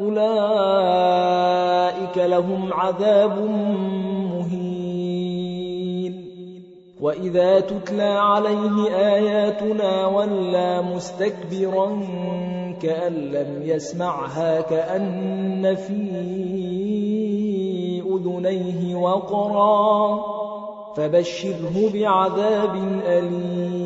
أولئك لهم عذاب مهين. وإذا تتلى عليه آياتنا ولا مستكبرا كأن لم يسمعها كأن في أذنيه وقرا فبشره بعذاب أليم.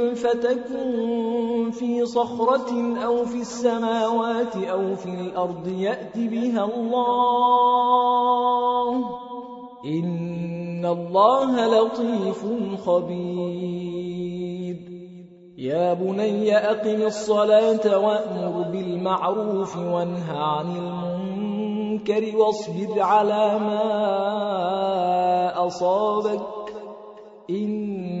فتكن في صخرة أو في السماوات أو في الأرض يأت بها الله. إن الله لطيف خبير. يا بني أقم الصلاة وأمر بالمعروف وانه عن المنكر واصبر على ما أصابك. إن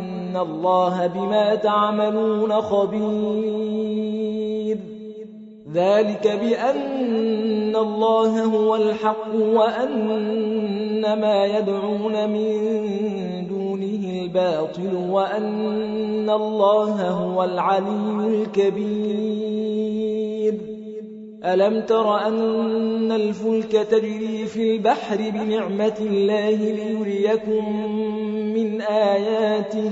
الله بما تعملون خبير. ذلك بأن الله هو الحق وأن ما يدعون من دونه الباطل وأن الله هو العلي الكبير. ألم تر أن الفلك تجري في البحر بنعمة الله ليريكم من آياته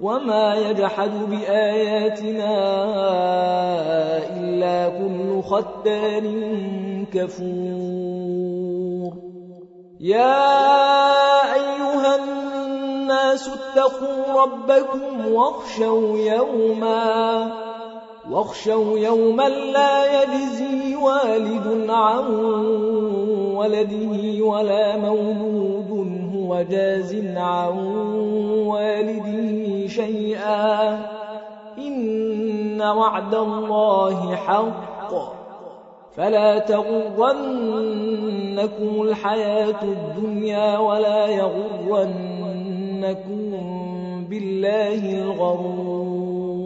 وما يجحد بآياتنا إلا كل ختار كفور يا أيها الناس اتقوا ربكم واخشوا يوما واخشوا يوما لا يجزي والد عن ولده ولا مولود هو جاز عن والده شيئا. إن وعد الله حق. فلا تغرنكم الحياة الدنيا ولا يغرنكم بالله الغرور.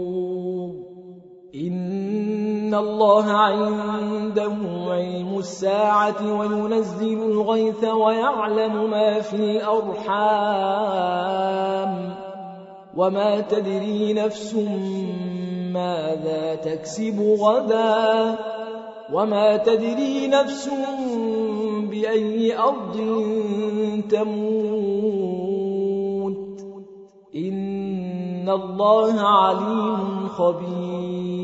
إن الله عنده علم الساعة وينزل الغيث ويعلم ما في الأرحام وما تدري نفس ماذا تكسب غداً وما تدري نفس بأي أرض تموت إن الله عليم خبير